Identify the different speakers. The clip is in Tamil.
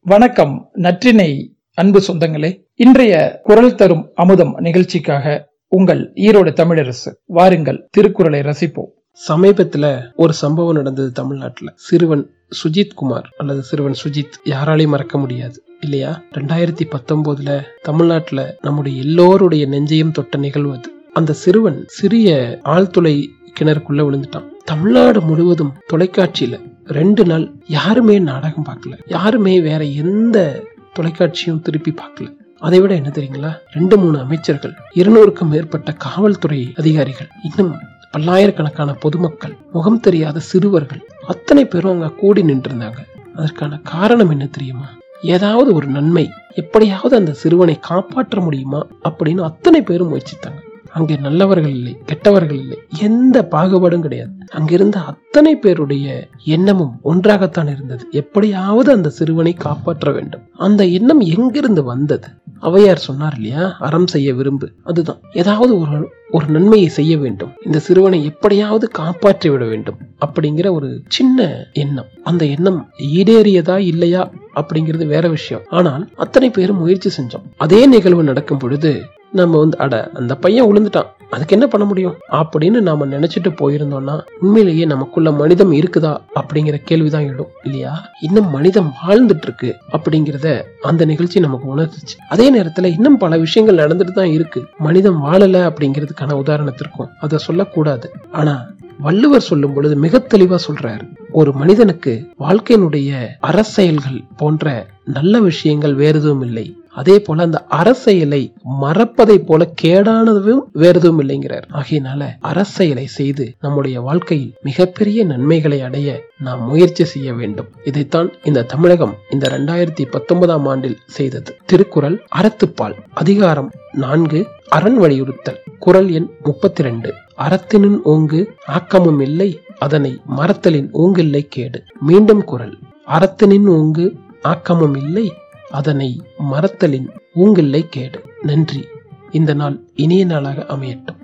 Speaker 1: வணக்கம் நற்றினை அன்பு சொந்தங்களே. இன்றைய குரல் தரும் அமுதம் நிகழ்ச்சிக்காக உங்கள் ஈரோடு தமிழரசு வாருங்கள் திருக்குறளை ரசிப்போம்.
Speaker 2: சமீபத்துல ஒரு சம்பவம் நடந்தது தமிழ்நாட்டுல. சிறுவன் சுஜித் குமார் அல்லது சிறுவன் சுஜித் யாராலையும் மறக்க முடியாது இல்லையா? ரெண்டாயிரத்தி பத்தொன்பதுல தமிழ்நாட்டுல நம்முடைய எல்லோருடைய நெஞ்சையும் தொட்ட நிகழ்வு அது. அந்த சிறுவன் சிறிய ஆழ்துளை கிணறுக்குள்ள விழுந்துட்டான். தமிழ்நாடு முழுவதும் தொலைக்காட்சியில ரெண்டு நாள் யாருமே நாடகம் பார்க்கல. யாருமே வேற எந்த தொலைக்காட்சியும் திருப்பி பார்க்கல. அதை விட என்ன தெரியுங்களா? ரெண்டு மூணு அமைச்சர்கள் இருநூறுக்கும் மேற்பட்ட காவல்துறை அதிகாரிகள் இன்னும் பல்லாயிரக்கணக்கான பொதுமக்கள் முகம் தெரியாத சிறுவர்கள் அத்தனை பேரும் அங்க கூடி நின்று இருந்தாங்க அதற்கான காரணம் என்ன தெரியுமா? ஏதாவது ஒரு நன்மை எப்படியாவது அந்த சிறுவனை காப்பாற்ற முடியுமா அப்படின்னு அத்தனை பேரும் முயற்சித்தாங்க. அங்கே நல்லவர்கள் இல்லை கெட்டவர்கள் இல்லை எந்த பாகுபாடும் கிடையாது. அங்கிருந்த அத்தனை பேருடைய எண்ணமும் ஒன்றாகத்தான் இருந்தது. எப்படியாவது அந்த சிறுவனை காப்பாற்ற வேண்டும். அந்த எண்ணம் எங்கிருந்து வந்தது? அவையார் சொன்னார் இல்லையா? அறம் செய்ய விரும்பு. அதுதான். ஏதாவது ஒரு ஒரு நன்மையை செய்ய வேண்டும். இந்த சிறுவனை எப்படியாவது காப்பாற்றி விட வேண்டும் அப்படிங்கிற ஒரு சின்ன எண்ணம். அந்த எண்ணம் ஈடேறியதா இல்லையா அப்படிங்கிறது வேற விஷயம். ஆனால் அத்தனை பேரும் முயற்சி செஞ்சோம். அதே நிகழ்வு நடக்கும் பொழுது நம்ம வந்து அட அந்த பையன் விழுந்துட்டான் அதுக்கு என்ன பண்ண முடியும்? அப்படின்னு நாம நினைச்சிட்டு போயிருந்தோம்னா உண்மையிலேயே நமக்குள்ள மனிதம் இருக்குதா அப்படிங்கிற கேள்விதான் எழும் இல்லையா? இன்னும் மனிதம் வாழ்ந்துட்டு இருக்கு அப்படிங்கிறத அந்த நிகழ்ச்சி நமக்கு உணர்த்துச்சு. அதே நேரத்துல இன்னும் பல விஷயங்கள் நடந்துட்டு தான் இருக்கு. மனிதம் வாழல அப்படிங்கிறதுக்கான உதாரணத்திற்கும் அதை சொல்லக்கூடாது. ஆனா வள்ளுவர் சொல்லும் பொழுது மிக தெளிவா சொல்றாரு ஒரு மனிதனுக்கு வாழ்க்கையினுடைய அரசியல்கள் போன்ற நல்ல விஷயங்கள் வேறு எதுவும் இல்லை. அதே போல அந்த அரசியலை மறப்பதை போல கேடானதும் வேற எதுவும் இல்லைங்கிறார். ஆகையினால அரசியலை செய்து நம்முடைய வாழ்க்கையில் மிகப்பெரிய நன்மைகளை அடைய நாம் முயற்சி செய்ய வேண்டும். இதைத்தான் இந்த தமிழகம் இந்த இரண்டாயிரத்தி பத்தொன்பதாம் ஆண்டில் செய்தது. திருக்குறள் அறத்துப்பால் அதிகாரம் நான்கு அரண் வலியுறுத்தல். குரல் எண் முப்பத்தி ரெண்டு அறத்தினின் ஓங்கு ஆக்கமும் இல்லை அதனை மறத்தலின் ஓங்கில்லை கேடு. மீண்டும் குரல் அறத்தினின் ஓங்கு ஆக்கமும் இல்லை அதனை மறத்தலின் ஊங்கில்லை கேடு. நன்றி. இந்த நாள் இனிய நாளாக அமையட்டும்.